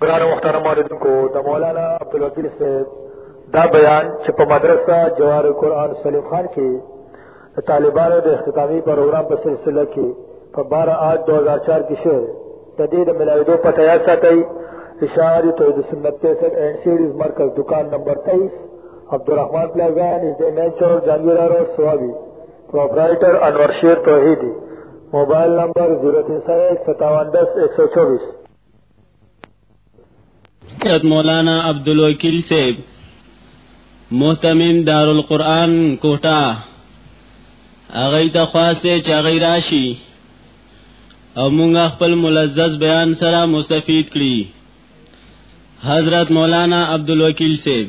قرآن مختار موردن کو دا مولانا عبدالوکیل سے دا بیان چې په مدرسه جوار قرآن سلیم خان کې طالبانو د اختتامی پروګرام په سلسله کې په 12 8 2004 کې شوه د دې د ملاویدو پته یا ساتي اشاری توحید سنت 63 اینڈ سیریز مرکز دکان نمبر 23 عبدالرحمن پلازا نږدې مین چوک جانګیرا روډ سوابي پروپرائیٹر انور شیر توحیدی موبایل نمبر 03015710124 حضرت مولانا عبدالوکیل صاحب محتمن دارالقرآن کوټا هغه ته خواسته چې هغه راشي او موږ خپل ملزز بیان سره مستفید کړي حضرت مولانا عبدالوکیل صاحب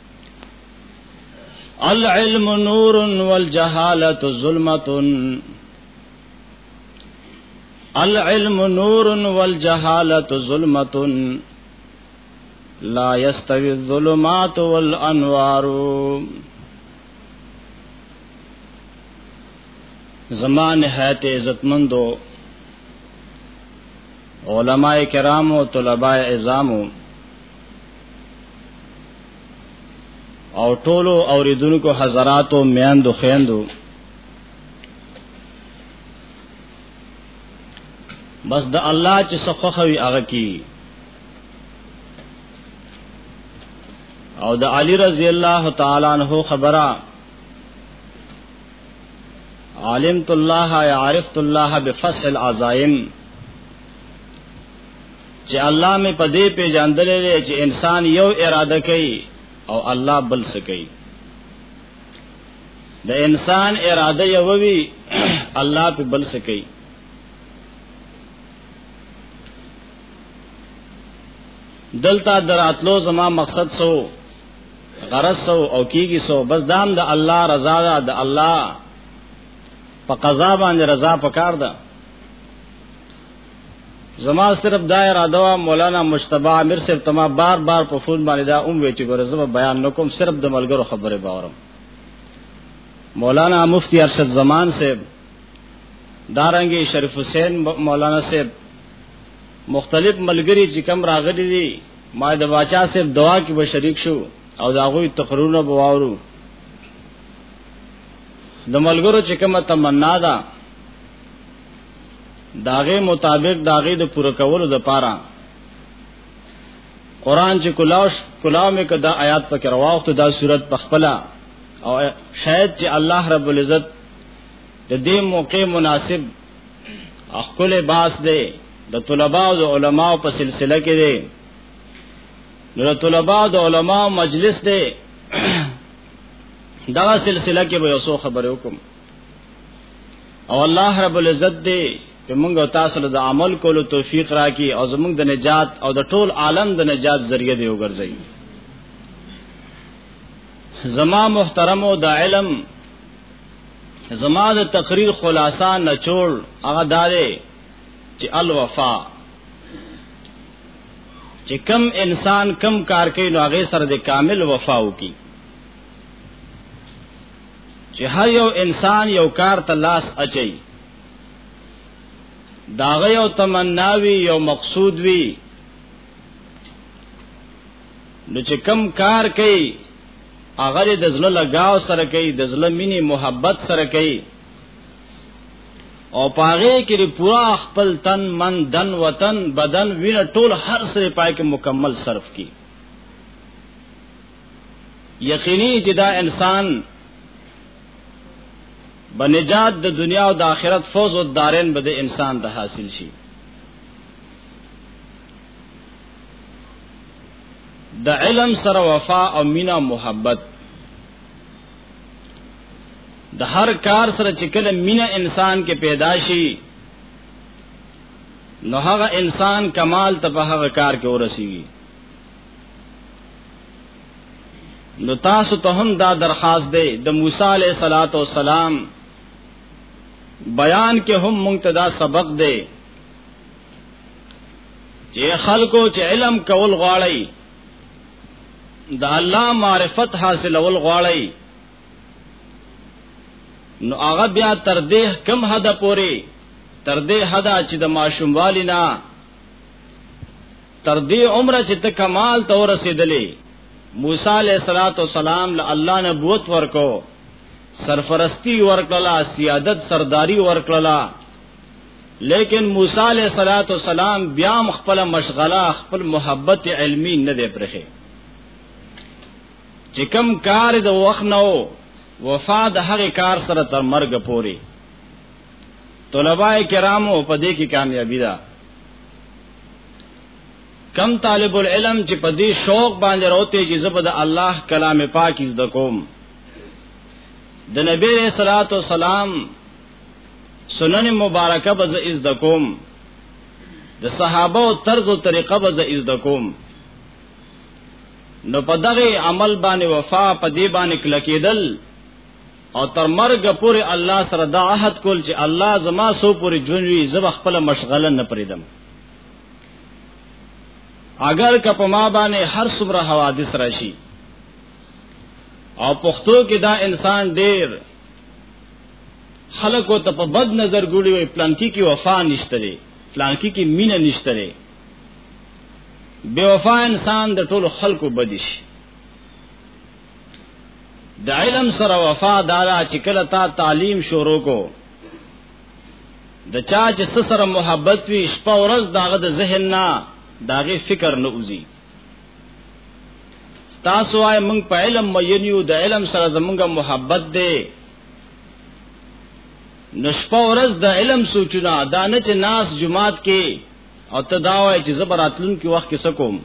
العلم نور والجهالة ظلمة العلم نور والجهالة ظلمة لا يستوي الظلمات والأنوار زما نہایت عزت مندو علماء کرام و طلباء اعظام او ټولو اوریدونکو حضراتو میاندو خیندو بس د الله چې سخوخوي هغه کی او د علی رضی الله تعالی عنہ خبره عالمت الله یا عرفت الله بفصل عزائم چې الله مې په دې پیژاندلې دی چې انسان یو اراده کوي او الله بل څه کوي د انسان اراده یو وی الله په بل څه کوي دلته دراتلو زما مقصد سو غرض سو او کیږي سو بس دام د دا الله رضا ده د الله په قضا باندې رضا پکار ده زما صرف دا اراده وا مولانا مشتبه عامر صاحب تما بار بار په فون باندې دا اوم وی چې ګوره زما بیان نکوم صرف د ملګرو خبره باورم مولانا مفتی ارشد زمان صاحب دارنګي شریف حسین مولانا صاحب مختلف ملګری چې کم راغلي دي ما د باچا صاحب دعا کې به شریک شو او دا غوي تقرونه به واورو د ملګرو چې کومه تمنا ده داغه مطابق داغه د پوره کولو د پاره قران چې کلاوش کلاو مې کدا آیات پکې رواوخت دا صورت پخپلا او شاید چې الله رب العزت د دې موقع مناسب خپل باس دی د طلباء او علماء په سلسله کې دی نو د طلباء او علماء مجلس دی دا سلسله کې به یو څو خبرې وکم او الله رب العزت دې چې موږ او تاسو له عمل کولو توفیق راکړي او زموږ د نجات او د ټول عالم د نجات ذریعہ دی وګرځي زما محترم او د علم زما د تقریر خلاصہ نچوړ هغه دارې چې الوفا چې کم انسان کم کار کوي نو هغه سره د کامل وفا وکي چې هر یو انسان یو کار ته لاس اچي داغه یو تمنا وی یو مقصود وی نو چې کم کار کوي هغه د زړه لگاو سره کوي د زړه مینې محبت سره کوي او پاغه کې د پورا خپل تن من دن وطن بدن وینه ټول هر سره پای کې مکمل صرف کی یقیني چې دا انسان بنجات د دنیا او د آخرت فوز او دارین به د انسان ته حاصل شي د علم سره وفا او مینا محبت د هر کار سره چې کله مینا انسان کې پیدا شي نو هغه انسان کمال ته په هغه کار کې ورسیږي نو تاسو ته هم دا درخواست دی د موسی علیه الصلاۃ والسلام بیان کې هم مونږ ته دا سبق دی چې خلکو چې علم کول غواړي د الله معرفت حاصل ول غواړي نو هغه بیا تر دې کم حد پوري تر دې حد چې د ماشوموالي نه تر دې عمره چې ته کمال ته ورسېدلې موسی علیہ الصلوۃ والسلام له الله نبوت ورکو سرفرستی ورکړه سیادت سرداری ورکړه لیکن موسی علیہ الصلوۃ والسلام بیا خپل مشغله خپل محبت علمی نه دی پرخه چې کم کار د وخت نو وفا د هغه کار سره تر مرګ پوري طلباء کرامو په دې کې کامیابی ده کم طالب العلم چې په دې شوق باندې راوته چې زبر د الله کلام پاک زده کوم د نبی صلوات و سلام سنن مبارکه بز از دکوم د صحابه او طرز او طریقه بز از دکوم نو په دغه عمل باندې وفا په دې باندې کلکېدل او تر مرګ پورې الله سره دا عهد کول چې الله زما سو پورې ژوند وي زب خپل مشغله نه پریدم اگر که په ما باندې هر څومره حوادث راشي او پښتو کې دا انسان ډیر خلکو ته په بد نظر ګوري وي پلانکی کې وفا نشته لري پلانکی کې مینه نشته لري بے وفا انسان د ټولو خلکو بدیش د علم سره وفا دارا چې کله تا تعلیم شروع کو د چا چې سره محبت وي شپه ورځ داغه د ذهن نه داغه فکر نه اوزي تاسو آئے منگ پا علم مینیو دا علم سر زمونگا محبت دے نشپا ورز دا علم سوچنا دا نچ ناس جماعت کے او تداوائی چی زبراتلون کی وقت کسکوم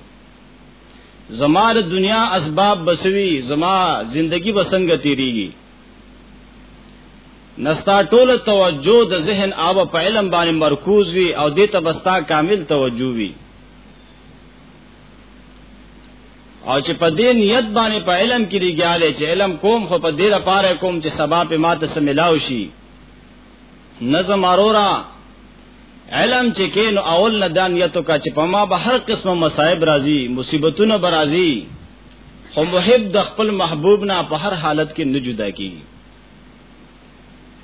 زما د دنیا اسباب بسوي زما زندگی بسنګ تیریږي نستا ټول توجه د ذهن او په علم باندې مرکوز وي او دې ته بستا کامل توجه وي او چې په دې نیت باندې په علم کې لګیاله چې علم کوم خو په دې لپاره کوم چې سبا په ماته سملاو شي نظم ارورا علم چې کین اول نه دانیتو کا چې په ما به هر قسمه مصائب راځي مصیبتونه به راځي خو محب د خپل محبوب نه په هر حالت کې نه جدا کیږي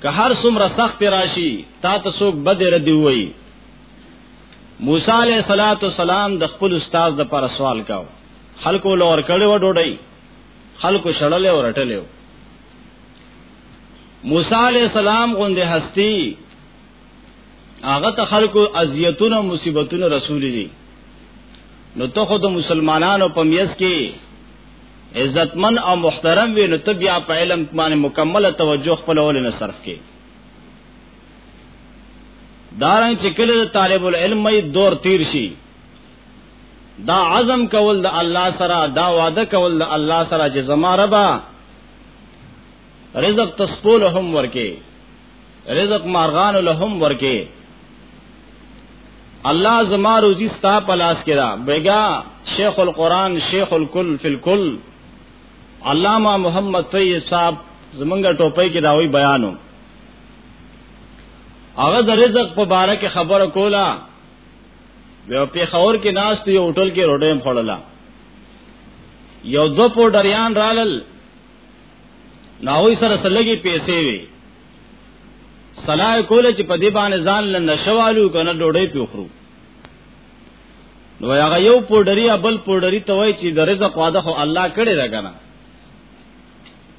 که هر څومره سخت راشي تا ته څوک بد رد وي موسی علیہ الصلات والسلام د خپل استاد د پر سوال کاو خلکو لور کړي و ډوډۍ خلکو شړلې او رټلې موسی علی السلام غوندې هستی هغه ته خلکو اذیتونه مصیبتونه رسول دي نو ته خو د مسلمانانو په میس کې عزتمن او محترم وي نو ته بیا په علم باندې مکمل توجه خپل ولنه صرف کې دارنګ چې کله طالب العلم مې دور تیر شي دا عزم کول د الله سره دا وعده کول د الله سره چې زما ربا رزق تسپول هم ورکه رزق مارغان لهم ورکه الله زما روزي ستا پلاس کرا بیگا شیخ القران شیخ الکل فی الکل علامہ محمد طیب صاحب زمونږه ټوپۍ کې داوی بیانو هغه د رزق په باره کې خبره کوله بیا په خور کې ناس ته یو هوټل کې روډې خوړله یو دو پوډریان رالل ناوی سره سلګي پیسې وي صلاح کوله چې په دې باندې ځان له نشوالو کنه ډوډۍ پیوخرو نو هغه یو پوډری بل پوډری ته وای چې د رزق واده خو الله کړی دا کنه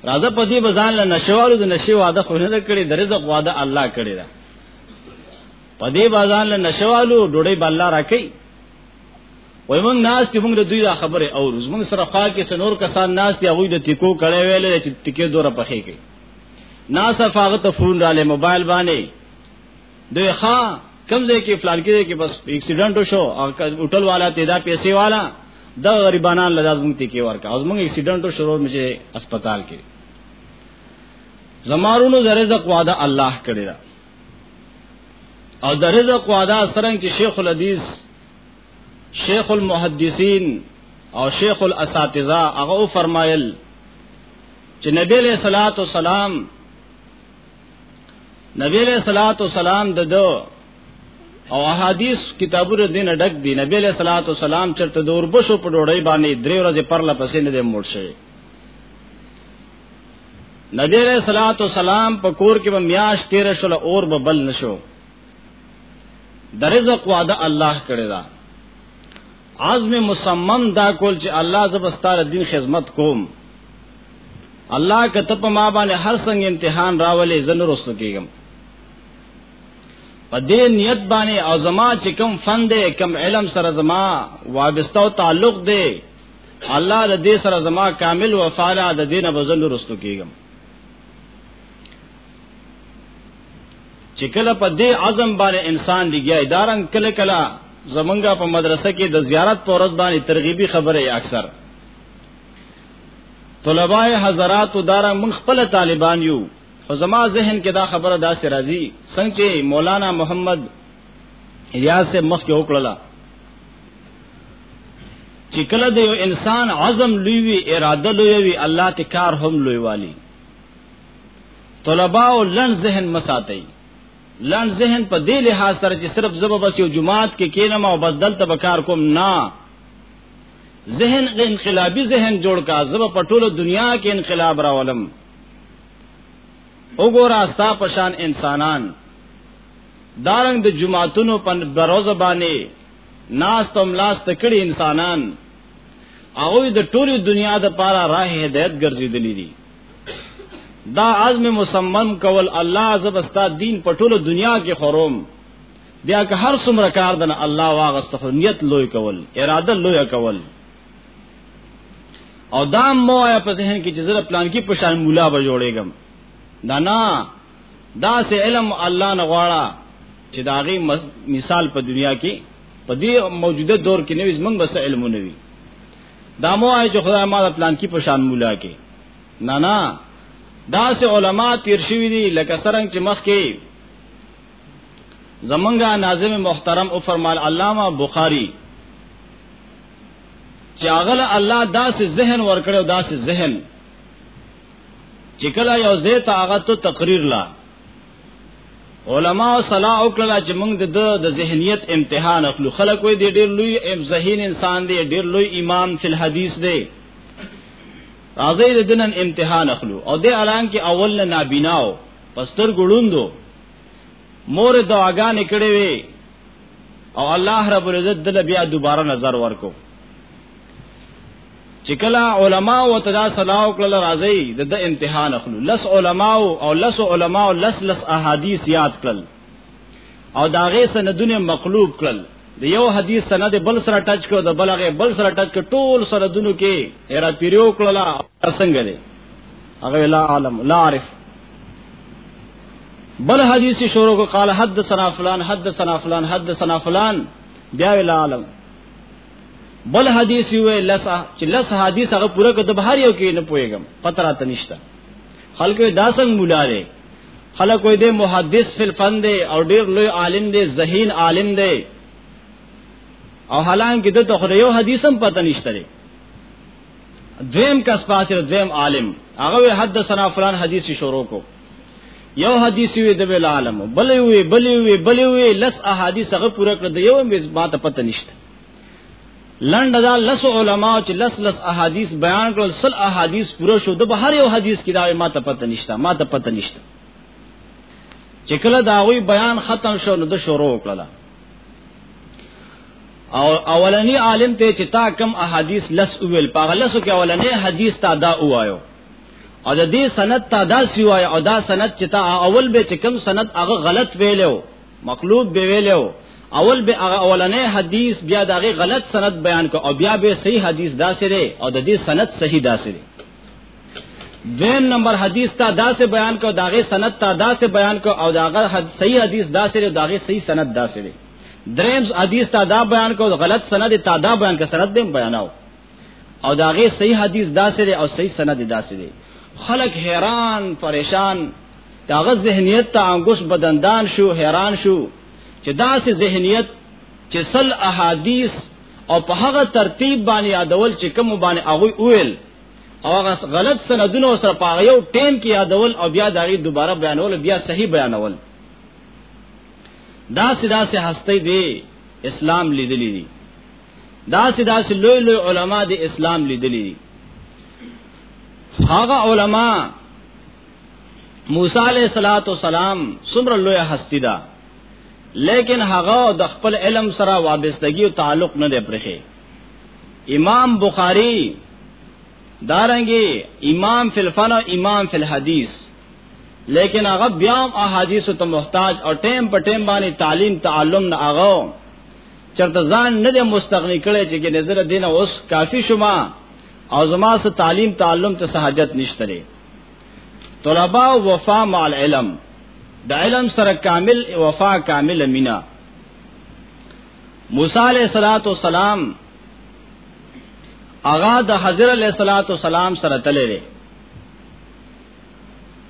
راځه په دې بزان له نشوالو د نشي واده خو نه کړی د رزق واده الله کړی دا په دې بازان له نشوالو ډوډۍ بل را کوي وای موږ ناس ته موږ د دوی دا خبره او روز موږ سره خوا کې سنور کسان ناس ته هغه د ټیکو کړه ویل چې ټیکې دوره پخې کې ناس هغه ته فون را لې موبایل باندې دوی ښا کمزې کې پلان کې کې بس اکسیډنټ وشو او هوټل والا ته دا پیسې والا دا غریبانان لږ ازمون ته کې ورکا ازمون اکسیډنټ وشو ورو مې هسپتال کې زمارونو زرزق وعده الله کړی دا او د رزق وعده سرنګ چې شیخ الحدیث شیخ المحدثین او شیخ الاساتذه هغه فرمایل چې نبی له صلوات و سلام نبی له صلوات و سلام د دو او احادیث کتابونو دین ډک دي نبی له صلوات و سلام چرته د اوربشو په ډوړی باندې درې ورځې پر لپسې نه دی موړ شي نبی له صلوات و سلام په کور کې به میاش 13 شل اور به بل نشو د رزق وعده الله کړی دا عزم مصمم دا کول چې الله زبستاره دین خدمت کوم الله کته په ما باندې هر څنګه امتحان راولې زنه رسو کېږم په دې نیت باندې او زما چې کم فن دی کم علم سره زما وابسته او تعلق دی الله د دې سره زما کامل وفاله د دینه بزن رستو کېږم چې کله په دې عزم باندې انسان لګیای دارن کله کله زمونږه په مدرسه کې د زیارت پر ورځ باندې ترغیبي خبره یې اکثر طلباء حضرات دارا من خپل طالبان یو خو زما ذهن کې دا خبره داسې راځي څنګه چې مولانا محمد ریاض سے مخ کې وکړه چې کله د یو انسان عزم لوی وي اراده لوی وي الله ته کار هم لوی والی طلباء لن ذهن مساتئ لن ذهن په دې لحاظ سره چې صرف زبر بس یو جماعت کې کینم او بس دلته به کار کوم نه ذهن انقلابی ذهن جوړ کا زبر په ټوله دنیا کې انقلاب راولم وګوره استا پشان انسانان دارنګ د جماعتونو په بروز باندې ناس تم لاس تکړي انسانان هغه د ټوله دنیا د پاره راه هدایت ګرځیدلی دي دا عزم مسمم کول الله عزب استا دین په ټولو دنیا کې خروم بیا که هر څومره کار دنه الله واغست خو نیت لوی کول اراده لوی کول او دا مو یا په ذهن کې چې زره پلان کې پشان مولا به جوړېږم دا نه دا سه علم الله نه غواړه چې دا غي مثال په دنیا کې په دې موجوده دور کې نوې زمنګ بس علمونه وي دا مو آی چې خدای ما د پلان کې پشان مولا کې نه نه دا سه علما تیر شوی دي لکه سرنګ چې مخ کې زمونږه ناظم محترم او فرمال علامه بخاری چې اغل الله داسې ذهن ورکړو داسې ذهن چې کله یو زیت هغه ته تقریر لا علما صلاح وکړه چې موږ د د ذهنیت امتحان اخلو خلک وې د ډېر لوی ام ذهین انسان دی ډېر لوی امام فل حدیث دی راځي د دنن امتحان اخلو او د اعلان کې اول نه نابیناو پستر ګړوندو مور دعاګانې کړې وې او الله رب العزت دل بیا دوباره نظر ورکو چې کله علما او تدا صلاح وکړه راځي د د امتحان اخلو لس علما او لس علما او لس لس احادیث یاد کړل او داغه سندونه مقلوب کړل د یو حدیث سند بل سره ټچ کړو د بلغه بل سره ټچ کړ ټول سره دونو کې هر پیریو کړل څنګه دی هغه لا عالم لا عارف بل حدیث شروع کو قال حدثنا فلان حدثنا فلان حدثنا فلان بیا لا عالم بل حدیث وی لسا چې لس حدیث هغه پوره کړه د بهر یو کې نه پويګم پتر ته نشته خلک دا څنګه مولا دی خلک وې د محدث فل فن دی او ډیر لوی عالم دی ذهین عالم دی او حالانکه د تخره یو حدیث هم پته نشته دی دویم کس پاسره دویم عالم هغه حدثنا فلان حدیث شروع کو یو حدیث وی د بل عالم بل وی بل وی بل وی لس احادیث هغه پوره کړ د یو مز ماته پته نشته لند دا لس علما چې لس لس احادیث بیان کړل سل احادیث پوره شو د بهر یو حدیث کې دا ماته پته نشته ماته پته نشته چې کله دا وی بیان ختم شو نو د شروع کړل او اولنی عالم ته چې تا کم احادیث لس ویل پاغلسو کې اولنی حدیث تا دا وایو او د دې سند ته دا سیوای او دا سند چې تا اول به چې کم سند هغه غلط ویلو مخلوط به ویلو اول به هغه اولنې حدیث بیا دغه غلط سند بیان کو او بیا به صحیح حدیث داسې دی او د دې سند صحیح داسې دی دویم نمبر حدیث تا داسې بیان کو داغه سند تا داسې بیان کو او داغه حد صحیح حدیث داسې دی داغه صحیح سند داسې دی دریم حدیث تا دا بیان کو غلط سند تا دا بیان کو سند دې بیاناو او دا غي صحیح حدیث داسې دی او صحیح سند داسې دی خلک حیران پریشان داغه ذهنیت ته انګوش بدندان شو حیران شو چې داسې ذهنیت چې سل احادیث او په هغه ترتیب باندې یادول چې کوم باندې هغه اویل او هغه غلط سندونه سره په یو ټیم کې یادول او بیا دغه دوباره بیانول بیا صحیح بیانول دا سدا سه هسته دی اسلام لیدلی دی داسې داسې لوی لوی علما د اسلام لیدلی دي هغه علما موسی علیہ الصلات والسلام څومره لوی هستی ده لیکن هغه د خپل علم سره وابستګي او تعلق نه دی پرخه امام بخاری دارنګي امام فی الفن او امام فی الحدیث لیکن هغه بیا احادیث ته محتاج او ټیم په ټیم باندې تعلیم تعلم نه هغه چرته ځان نه د مستغنی کړي چې کې نظر دین اوس کافی شما او زما سره تعلیم تعلم ته سہاجت نشته لري طلباء وفا مع العلم د علم سره کامل وفا کامل مینا موسی علیہ الصلوۃ والسلام اغا د حضرت علیہ الصلوۃ والسلام سره تللی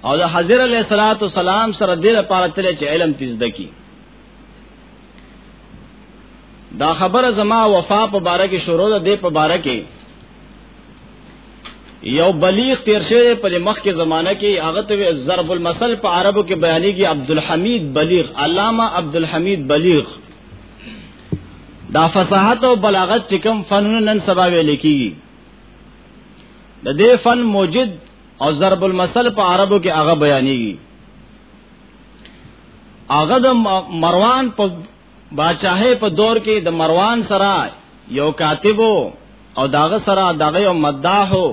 او د حضرت علیہ الصلوۃ والسلام سره د لپاره تللی چې علم تزدکی دا خبره زما وفا په باره کې شروع ده د په باره کې یو بلیغ تیر شوی په مخ کې زمانہ کې هغه ته ضرب المثل په عربو کې بیانېږي عبدالحمید بلیغ علامه عبدالحمید بلیغ دا فصاحت او بلاغت چې کوم فنونه نن سبا ویل کېږي د دې فن موجد او ضرب المثل په عربو کې هغه بیانېږي هغه د مروان په باچاهه په دور کې د مروان سره یو کاتبو او داغه سره دغه یو مداحو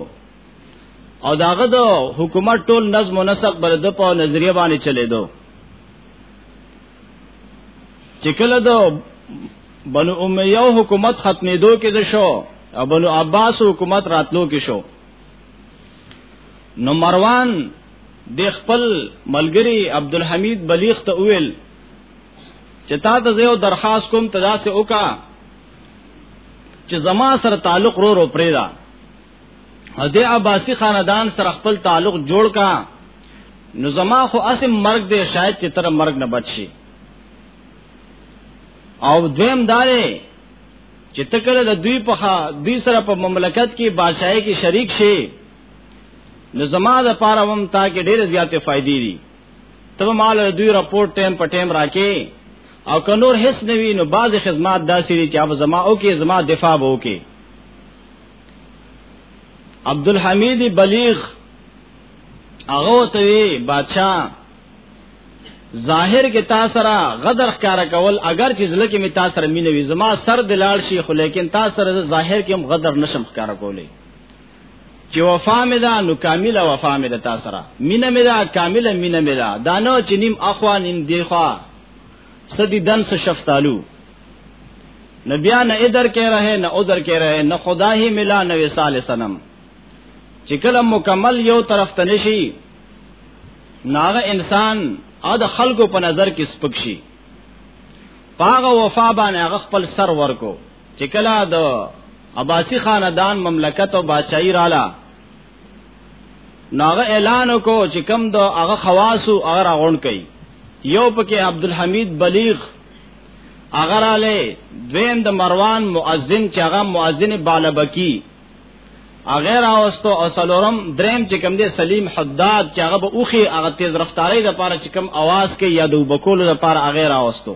او داغه د حکومت ټول نظم او نسق بر د په نظریه باندې چلے دو چې کله دو بنو امیه حکومت ختمې دو کې د شو او بنو عباس حکومت راتلو کې شو نو مروان د خپل ملګری عبدالحمید بلیغ ته ویل چې تا ته یو درخواست کوم ته داسې وکا چې زما سره تعلق رو رو پرېدا د عباسی خاندان سره خپل تعلق جوړ کا نو زما خو اسم مرګ دی شاید چې تر مرګ نه بچ شي او دویم دارې چې تکل د دوی په دوی سره په مملکت کې بادشاہي کې شریک شي نو زما د پاره وم تا کې ډېر زیاتې فائدې دي ته مال دوی رپورټ ټیم په ټیم راکې او که نور هیڅ نه وي نو بعضې خدمات داسې دي چې اب زما او کې زما دفاع به وکې عبدالحمید بلیغ هغه ته وی بادشاہ ظاهر کې تا سره غدر ښکارا کول اگر چې زله کې می تا سره مینوي زما سر دلال شي خو لیکن تا سره ظاهر کې هم غدر نشم ښکارا کولای چې وفا مې ده نو کامله وفا مې ده تاسو سره مینه مې ده کامله مینه مې ده دا نه چې نیم اخوا نیم دی خوا سدی دن سے شفتالو نہ بیا نہ ادھر کہہ رہے نہ ادھر کہہ رہے نہ خدا ہی ملا نہ وصال سنم چکلم مکمل یو طرف تنشی ناغه انسان ا د خلکو په نظر کې سپکشي پاغه وفا باندې هغه خپل سر ورکو چې کله د عباسی خاندان مملکت او بادشاہي رااله ناغه اعلان کو چې کم د هغه خواصو هغه راغون کړي یو پکې عبدالحمید بلیغ هغه رااله دویم د مروان مؤذن چې هغه مؤذن بالبکی هغه راوستو او سلورم دریم چې کم دی سلیم حداد چې هغه به اوخي هغه تیز رفتاری د پاره چې کم आवाज کوي یا د وبکول د پاره هغه راوستو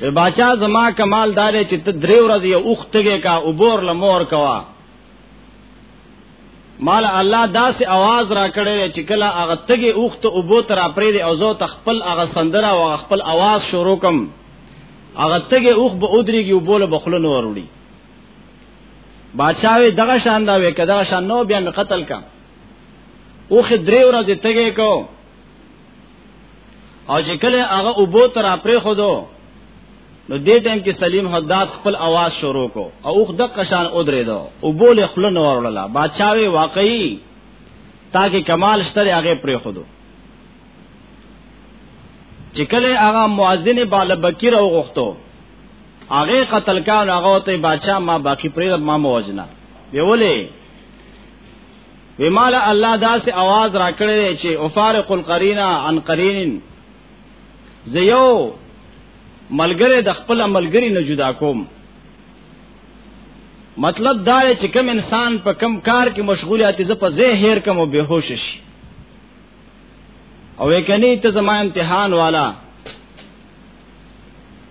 ای باچا زما کمال دار چې ته درې ورځې اوختګه کا وبور لمور کوا مال الله داسې आवाज را کړی چې کله هغه تګي اوخت او بو تر اپرې دی او زه تخپل هغه سندره او خپل आवाज شروع کوم هغه تګي اوخ به اودريږي او بوله بخله نور وړي بادشاہوی دغه شان دا وې کدا شان نو بیا می قتل کا اوخ درې ورځې تګي کو او چې کله هغه اوبو تر اپرې خودو نو دې ټیم کې سلیم حداد خپل आवाज شروع کو او اوخ د قشان او درې دو او بوله خپل نور وړلا بادشاہوي واقعي تاکي کمال شتره هغه پرې خودو چې کله هغه مؤذن بال بکیر او غختو هغه قتل کان هغه ته بادشاہ ما باقی پرې ما موجنا ویولې وی مال الله داس आवाज راکړی چې افارق القرین عن قرین زیو ملګری د خپل ملګری نه جدا کوم مطلب دا چې کم انسان په کم کار کې مشغولیات ز په زه هیر کم او بهوش شي او وکني ته زما امتحان والا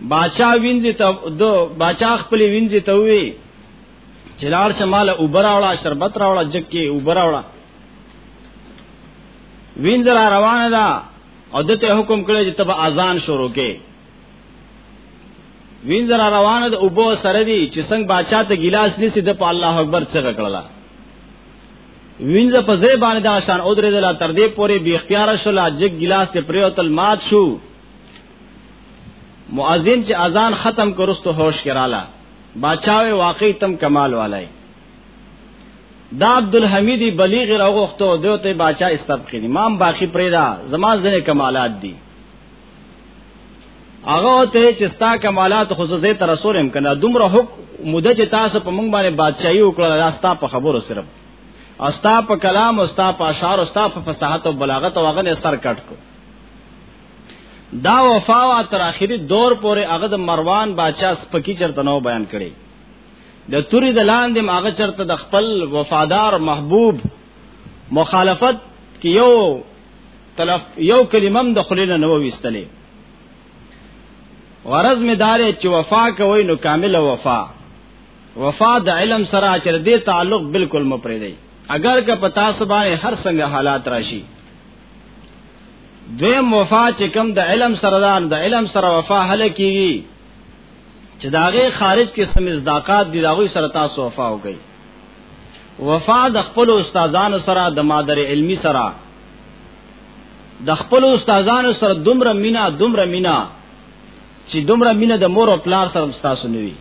باچا وینځي ته دو باچا خپل وینځي ته وی چلار شمال اوبراوړه شربت راوړه جکه اوبراوړه وینځرا روانه ده او دته حکم کړی چې تب اذان شروع کې وینځرا روانه ده اوبو سره دی چې څنګه بادشاہ ته ګلاس نسی د په الله اکبر څخه کړلا وینځ په ځای باندې دا شان او درې دلا تر دې پورې بی اختیار شول اجګ ګلاس ته پریوتل مات شو مؤذن چې اذان ختم کرستو هوش کراله باچاوې واقعي تم کمال والای دا عبدالحمید بلیغ راغوښتو دوی ته باچا استب کړي امام باقی پرېدا زما ځنه کمالات دي هغه ته چې ستا کمالات خو زه تر رسول هم کنه دومره حق مده چې تاسو په مونږ باندې بادشاہي وکړه دا ستا په خبرو صرف او ستا په کلام او ستا په اشعار او ستا په فصاحت او بلاغت او هغه سر کټ کو دا وفا وا تر اخري دور پورې هغه د مروان باچا سپکی چرته نو بیان کړي د توري د لاندې هغه چرته د خپل وفادار محبوب مخالفت کې یو تلف یو کلمم د خلیل نو وستلې غرض می دار چې وفا کوي نو کامل وفا وفا د علم سره چر دې تعلق بالکل مپرې دی اگر که پتا سبا هر څنګه حالات راشي دویم وفا چې کم د علم سره ده د علم سره وفا حل کیږي چې داغه خارج کې سم مصداقات دي داغه سره تاسو وفا وکړي وفا د خپل استادانو سره د مادر علمی سره د خپل استادانو سره دومره مینا دومره مینا چې دومره مینا د مور او پلار سره تاسو نوي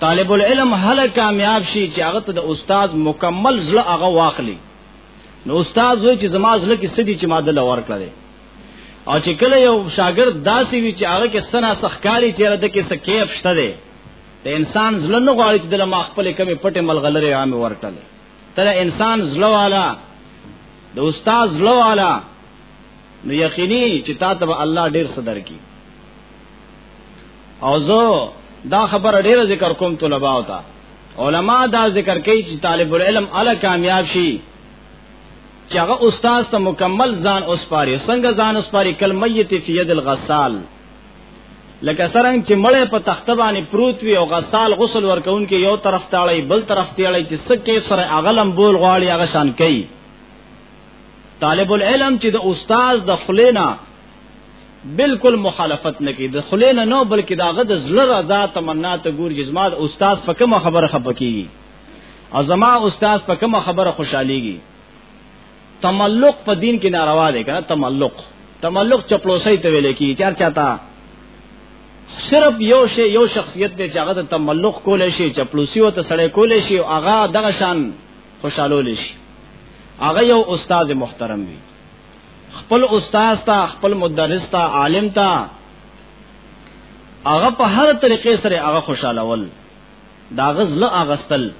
طالب العلم هله کامیاب شي چې هغه ته د استاد مکمل زړه هغه واخلي نو استاد وای چې زما زله کې سدي چې ما دل ور کړل او چې کله یو شاګرد داسې وی چې هغه کې سنا سخکاری چې رده کې سکیف شته دی ته انسان زله نه غواړي چې دل ما خپل کمی پټه ملغلره عام ور کړل تر انسان زله والا د استاد زله والا نو یقیني چې تا ته الله ډیر صدر کی او زه دا خبره ډیره ذکر کوم طلبه او تا علما دا ذکر کوي چې طالب العلم اله کامیاب شي چې هغه استاد ته مکمل ځان اوسپاري څنګه ځان اوسپاري کل میت فی ید الغسال لکه سرنګ چې مړې په تخته باندې پروت وي او غسال غسل ورکون کې یو طرف تاړي بل طرف تاړي چې سکه سره اغلم بول غواړي هغه شان کوي طالب العلم چې د استاد د خلینا بالکل مخالفت نه کوي د خلینو نو بلکې داغه د زړه رضا تمنا ته ګور جسمات استاد په کومه خبره خپکیږي او زما استاد په کومه خبره خوشاليږي تملق په دین کې ناروا دی کنه تملق تملق چپلوسي ته ویل کی چار چاته صرف یو شی یو شخصیت دی چې هغه ته تملق کول شي چپلوسي او ته سړی کول شي او هغه دغه شان خوشاله لشي هغه یو استاد محترم وي خپل استاد تا خپل مدرس تا عالم تا هغه په هر طریقې سره هغه خوشاله ول دا غزل اغستل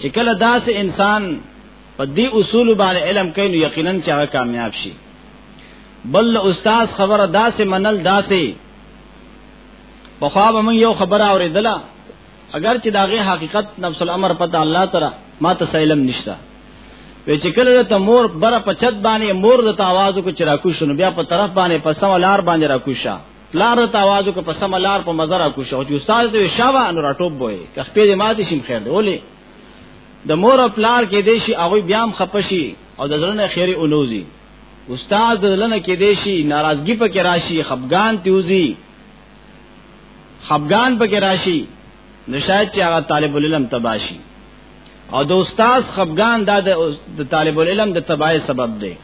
چې کله داسې انسان په دې اصول باندې علم کوي نو یقینا چې هغه کامیاب شي بل استاد خبره داسې منل داسې په خوا به موږ یو خبره اورېدله اگر چې داغه حقیقت نفس الامر پته الله تعالی ما ته سلم نشتا وی چې کله ته مور بره پچت باندې مور د تاواز کو چرا کو شنو بیا په طرف باندې پسم لار باندې را کوشا لار د تاواز کو پسم لار په مزه را کوشا او چې استاد دې شابه ان را ټوب بوي که خپې دې ماته شیم خیر دی ولې د مور او پلار کې دې شي هغه بیا هم خپشي او د زړه نه خیره اولوزي استاد دلنه کې دې شي ناراضګي پکې راشي خفقان تیوزي خفغان پکې راشي نو شاید چې هغه طالب العلم تباشي او د استاد خفغان دا د طالب العلم د تبای سبب دی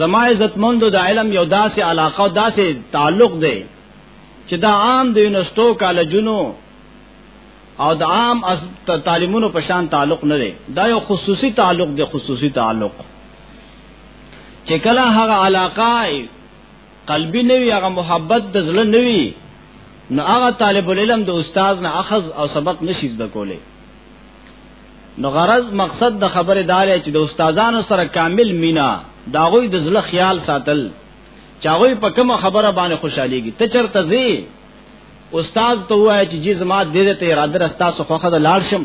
زما عزتمند د علم یو داسې علاقه او داسې تعلق دی چې دا عام د یونیورسيټو کالجونو او د عام تعلیمونو په شان تعلق نه دی دا یو خصوصي تعلق دی خصوصي تعلق چې کله هغه علاقه قلبي نه وي هغه محبت د زړه نه وي نو هغه طالب العلم د استاد نه اخذ او سبق نشي زده کولی نو غرض مقصد د خبره دار چې د استادانو سره کامل مینا داغوی د زړه خیال ساتل چاغوی په کوم خبره باندې خوشاليږي ته چرته زی استاد ته وای چې جی زما دې ته اراده راستا سو خوخه د لاړ شم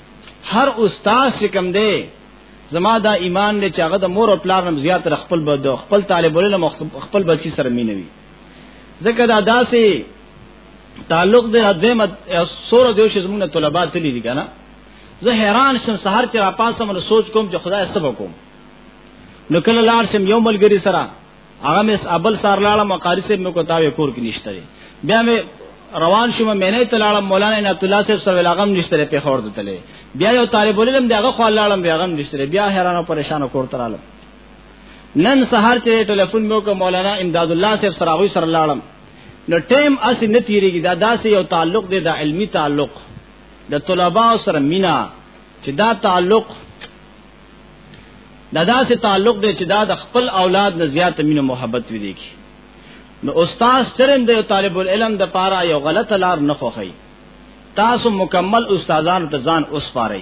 هر استاد چې کم دی زما دا ایمان دی چې هغه د مور او پلار نم زیات تر خپل بد خپل طالب علم خپل بچی سره مینوي ځکه دا داسې تعلق دی ادمه سور دیو چې زمونږ طلبه تللی دي کنه زه حیران شم سحر چې را پاسم نو سوچ کوم چې خدای سبا کوم نو کله لار شم یو ملګری سره هغه مې ابل سار لاړه مقاری صاحب مې کو تاوې کور کې نشته بیا مې روان شوم مې نه تلاړم مولانا عبد الله صاحب سره لاغم نشته په خور دتلې بیا یو طالب علم دغه خو لاړم بیا غم نشته بیا حیران او پریشان کور ترالم نن سحر چې ټلیفون مې وکړ مولانا امداد الله صاحب سره وی سره لاړم نو ټیم اس نه تیریږي دا داسې یو تعلق دی دا علمی تعلق د طلباء سره مینا چې دا تعلق دا داسې تعلق دی چې دا د خپل اولاد نه زیات مینه محبت وي دي نو استاد چرند یو طالب العلم د پاره یو غلط لار نه خوخی تاسو مکمل استادانو ته ځان اوس پاره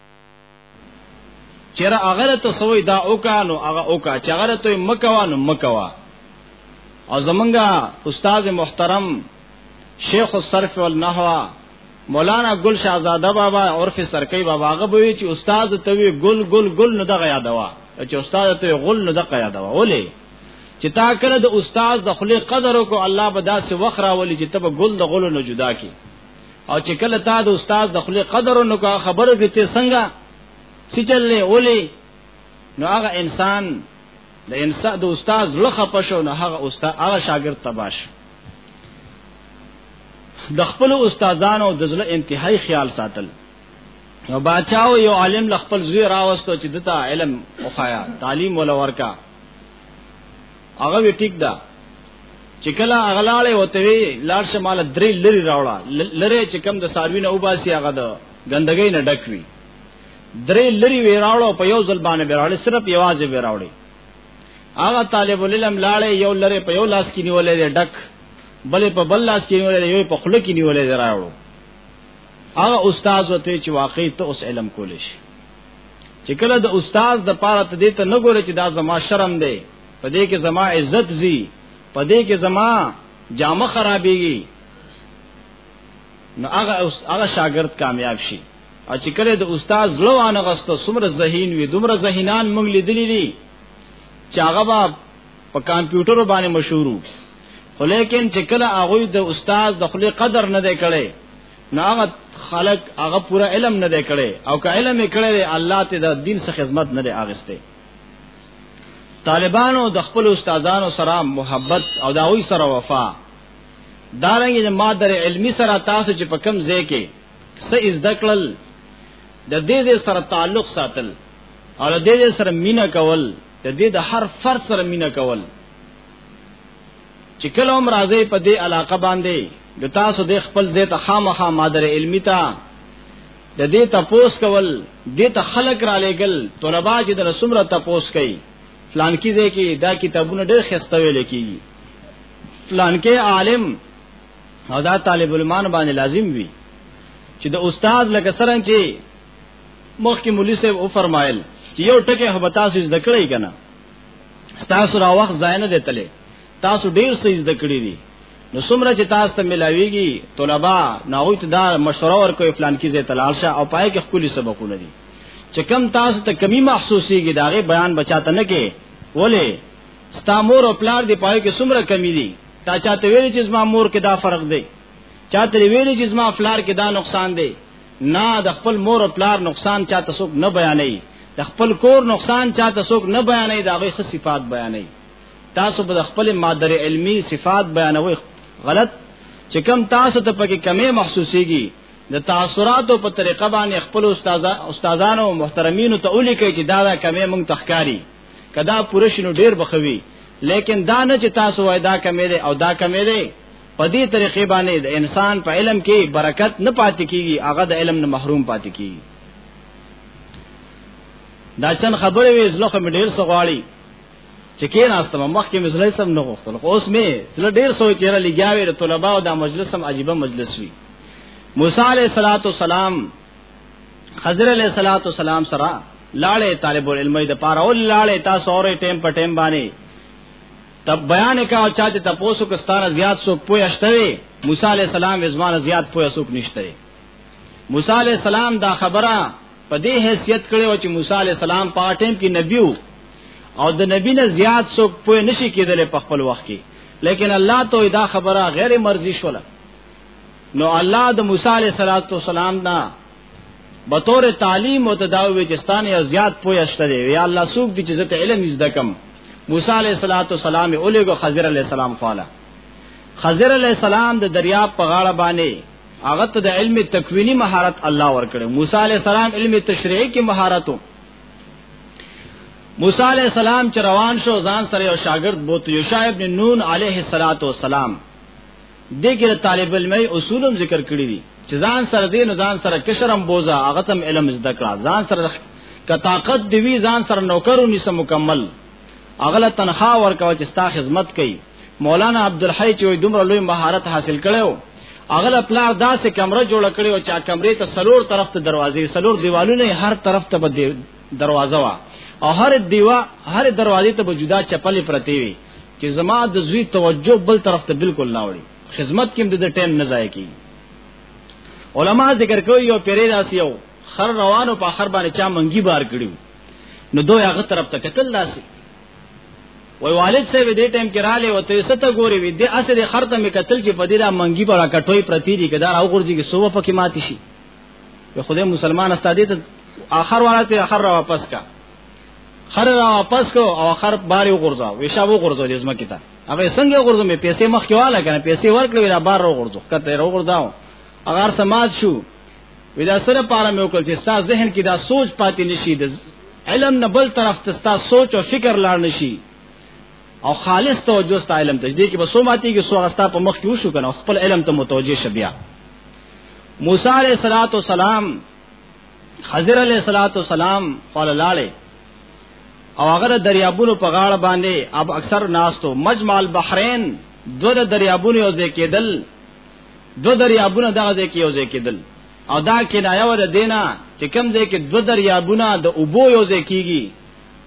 چیرې هغه ته سوې دا اوکانو هغه اوکا چې هغه ته مکوانو مکوا او زمونږه استاد محترم شیخ الصرف والنحو مولانا گل شاهزاده بابا عرف سرکی بابا هغه به چې استاد ته وی گل گل گل نه دغه یادوا چې استاد ته غل نه دغه یادوا ولې چې تا کله د استاد د خلی قدر کو الله به داسې وخرا ولې چې تب گل د غل نه جدا کی او چې کله تا د استاد د خپل قدر نو کا خبره به ته څنګه سچلې اولي نو هغه انسان د انسان د استاد لخه پښو نو هغه استاد هغه شاګرد تباش د خپل استادانو د ځله انتهائی خیال ساتل نو بچاو یو عالم ل خپل زوی راوستو چې دته علم وخایا تعلیم ولا ورکا هغه وی ټیک ده چې کله اغلاله وته وی لار شمال درې لری راوړه لری چې کم د ساروینه او باسي هغه د ګندګۍ نه ډک وی درې لری وی راوړو په یو ځل باندې بیراړي صرف یوازې بیراړي هغه طالب العلم لاړې یو لری په یو لاس کې نیولې ډک بلې په بل لاس کې نیولې یو په خله کې نیولې راوړو هغه استاد وته چې واقعي ته اوس علم کولې شي چې کله د استاد د پاره ته دې ته نه ګوره چې دا زما شرم دی په دې کې زما عزت زی په دې کې زما جامه خرابېږي نو هغه هغه شاګرد کامیاب شي او چې کله د استاد لوانه غسته سمره ذهین وي دومره ذهینان موږ لیدلې دي چې هغه با په کمپیوټر باندې مشهورو خو لیکن چې کله هغه د استاد د خپل قدر نه دی کړي نو هغه خلق هغه پورا علم نه دی کړي او که علم یې کړي الله ته د دین څخه خدمت نه دی اغسته طالبانو د خپل استادانو سره محبت او د هغوی سره وفا دارنګ د مادر علمی سره تاسو چې په کم ځای کې څه از دکړل د دې دې سره تعلق ساتل او د دې سره مینا کول د دې د هر فرد سره مینا کول چې کله هم راځي په دې علاقه باندې د تاسو د خپل ځای ته خامخا مادر علمی ته د دې تپوس کول دې ته خلق را لېګل طلبه چې د رسومره تپوس کوي فلان کې ځای کې دا کتابونه ډېر خسته ویل کېږي فلان کې عالم او دا طالب المان باندې لازم وي چې د استاد لکه څنګه چې مخکې مولوی صاحب او فرمایل چې یو ټکی هبتا سې ذکرې کنا تاسو را وخت ځای نه دیتلې تاسو ډیر څه زده کړی دي نو څومره چې تاسو ته ملاويږي طلبه ناوي ته دا مشوره ورکوي فلان کې زه تلال شه او پای کې خپل سبقونه دي چې کم تاسو ته کمی محسوسيږي داغه بیان بچاته نه کې ولې ستا مور او پلار دی پای کې څومره کمی دي تا چاته ویل چې زما مور کې دا فرق دی چاته ویل چې زما پلار کې دا نقصان دی نه د خپل مور او پلار نقصان چاته څوک نه بیانوي د خپل کور نقصان چاته څوک نه بیانوي دا غي خص صفات بیانوي تاسو به د خپل مادر علمی صفات بیانوي غلط چې کم تاسو ته پکې کمی محسوسيږي د تاثیراتو په طریقه باندې خپل استاد استادانو محترمینو ته اولي کوي چې دا دا کمی مونږ تخکاری کدا پرشنو ډیر بخوي لیکن دا نه چې تاسو وای دا کمی دی او دا کمی دی په دې طریقې باندې د انسان په علم کې برکت نه پاتې کیږي هغه د علم نه محروم پاتې کیږي دا چن خبره وې زلخه مې ډیر سغواړي چې کې ناستم مخکې مې زلې سم نه غوښتل خو اوس مې زل ډیر سوچ یې را لګیاوې د طلباو دا مجلس هم عجیب مجلس وی موسی علیہ الصلات والسلام خضر علیہ الصلات والسلام سره لاړې طالب العلم د پاره ول لاړې تاسو اورې ټیم په ټیم باندې تب بیان کا او چاته تاسو کو ستاره زیات سو پوی شته موسی علی السلام ازمانه زیات پوی سوک نشته موسی علی السلام دا خبره په دې حیثیت کړي و چې موسی علی السلام په ټیم کې نبی وو او د نبی نه زیات څوک پوه نشي کېدل په خپل وخت کې لیکن الله ته دا خبره غیر مرضی شوله نو الله د موسی علیه السلام نه بطور تعلیم او تداوی چې ستانه او زیات پوی شته دی یا الله سوق دي چې زته علم زده کم موسی علیہ الصلوۃ والسلام اولګو خضر علیہ السلام قالا خضر علیہ السلام د دریاب په غاړه باندې هغه ته د علم تکوینی مهارت الله ورکړي موسی علیہ السلام علم تشریعی کې مهارتو موسی علیہ السلام چې روان شو ځان سره یو شاګرد بوت یوشع ابن نون علیه الصلاۃ والسلام دګر طالب علم اصولم ذکر کړی دي چې ځان سره دې نه ځان سره کشرم بوزا هغه تم علم زده کړه ځان سره که طاقت دی وی ځان سره نوکرو نیسه مکمل اغله تنخوا ورکوي چې ستا خدمت کوي مولانا عبدالحی چې دومره لوی مهارت حاصل کړو اغله پلار داسې کمره جوړ کړې او چې کمرې ته سلور طرف ته دروازې سلور دیوالونه هر طرف ته به دروازه وا او هر دیوا هر دروازې ته به جدا چپلې پرتې وي چې زما د زوی توجه بل طرف ته بالکل نه وړي خدمت کې د ټیم نه ځای کی علما ذکر کوي یو پیری داسې یو خر روانو په خر باندې چا منګي بار کړیو نو دوی هغه طرف ته قتل داسې وای والد صاحب دې ټیم کې رااله او ته ست ګوري وي دې اسه دې خر ته مې قتل چې په دې را منګي بار کټوي پرتی دي کدار او ګرځي کې سوبه پکې ماتي شي خدای مسلمان استاد دې اخر والا ته اخر را واپس کا خر را واپس کو او خر باري غورځا ویشا و غورځو د زمکه ته هغه څنګه غورځو مې پیسې مخ کې واله کنه پیسې ورکړې دا بار را غورځو کته را غورځاو هغه سماج شو ودا سره پاره مې وکړ چې ستا ذهن کې دا سوچ پاتې نشي د علم نه بل طرف ته ستا سوچ او فکر لاړ نشي او خالص توجه ستا علم ته دې کې به سو ماتي کې سو غستا په مخ کې وشو کنه خپل علم ته متوجه شبیا موسی علیہ الصلوۃ والسلام خضر علیہ الصلوۃ والسلام قال لاله او هغه د دریابونو په غاړه باندې اب اکثر ناستو مجمع البحرین دو د دریابونو یو ځای کېدل دو دریابونه دغه ځای کې یو ځای کېدل او دا کنایه ور دینا چې کوم ځای کې دو دریابونه د اوبو یو ځای کیږي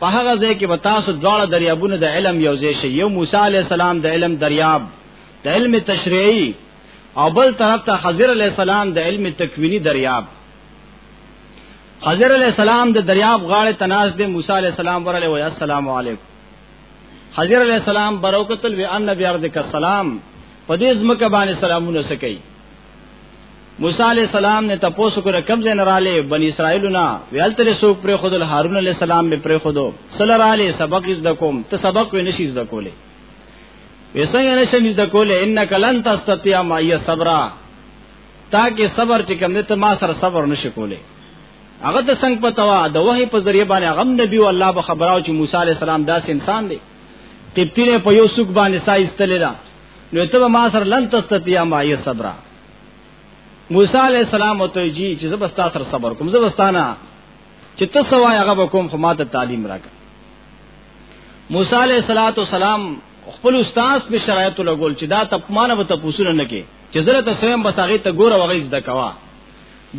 په هغه ځای کې به تاسو دواړه دریابونه د علم یو ځای شي یو موسی علی السلام د علم دریاب د علم تشریعي او بل طرف ته خضر علی السلام د علم تکوینی دریاب حضرت علیہ السلام د دریاب غاړه تناس د موسی علیہ السلام ورله وی السلام علیکم حضرت علیہ السلام بروکت الوی ان نبی ارض کا سلام په دې ځمکه باندې سلامونه سکی موسی علیہ السلام نے تپوس کو رقم زین رالے بنی اسرائیل نا ویل تل سو پر خود الہارون علیہ السلام میں پر خودو صلی اللہ علیہ سبق از دکوم ته سبق و نشی از دکولے ویسنگ نشم از دکولے انک لن تستطیع معی صبرہ تا کې صبر چې کوم دې ته ما سره صبر نشي کولای هغه ته څنګه پتاوه د وحي په ذریعہ باندې هغه نبی او الله به خبراو چې موسی عليه السلام داس انسان دی تپتینه په یو سوق باندې سایستل دا نو ته ما سره لن تستطيع ما ي صبر موسی عليه السلام او ته جی چې زبستا سره صبر کوم زبستانه چې ته سوای هغه کوم خو ماته تعلیم راکړه موسی عليه السلام خپل استاد په شرایطو لګول چې دا تپمانه به تاسو نه کې چې زره ته سویم بس هغه ته ګوره وغه زده کوا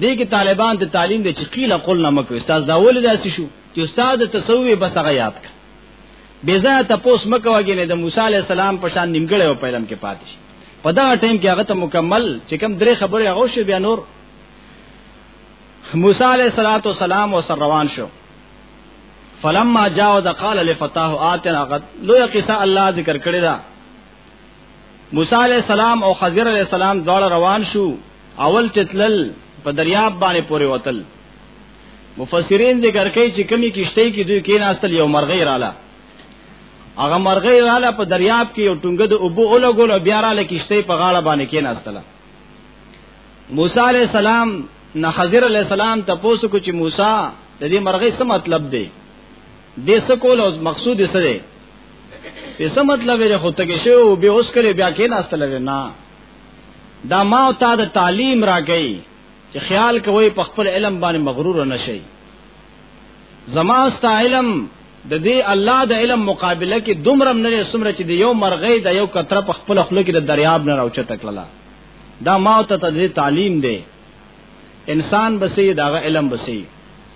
دې کې طالبان ته تعلیم دې چې قیل قول نه مکو استاد دا ول داسې شو چې استاد ته سوې بس هغه یاد کړ بیزا ته پوس مکو وګې نه د موسی علی السلام په شان نیمګړې او پیلم کې پاتې شي په دا ټیم کې هغه ته مکمل چې کوم درې خبرې هغه شو بیا نور موسی علیہ الصلوۃ والسلام وسر روان شو فلما جاوز قال لفتاه آتنا قد لو یقصا الله ذکر کړی دا موسی علی السلام او خضر علی السلام دواړه روان شو اول چتلل په دریاب باندې پورې وتل مفسرین ذکر کوي چې کمی کشته کې دوی کې ناستل یو مرغۍ رااله هغه مرغۍ رااله په دریاب کې یو ټنګه د اوبو اولګول بیا رااله کشته په غاړه باندې کې ناستله موسی علی السلام نه خضر علی السلام ته پوسو کو چې موسی د دې مرغۍ څه مطلب دی دې څه کول او مقصود یې څه دی په څه مطلب یې خو تګ شو او به اوس کله بیا کې ناستل نه دا ما او تا د تعلیم راګی چې خیال کوي په خپل علم باندې مغرور نه شي زما ستا علم د دې الله د علم مقابله کې دومرم نه سمره چې د یو مرغې د یو کتره په خپل خپل کې د دریاب نه راوچه تکړه دا ما او ته تعلیم دی انسان بسې دا علم بسې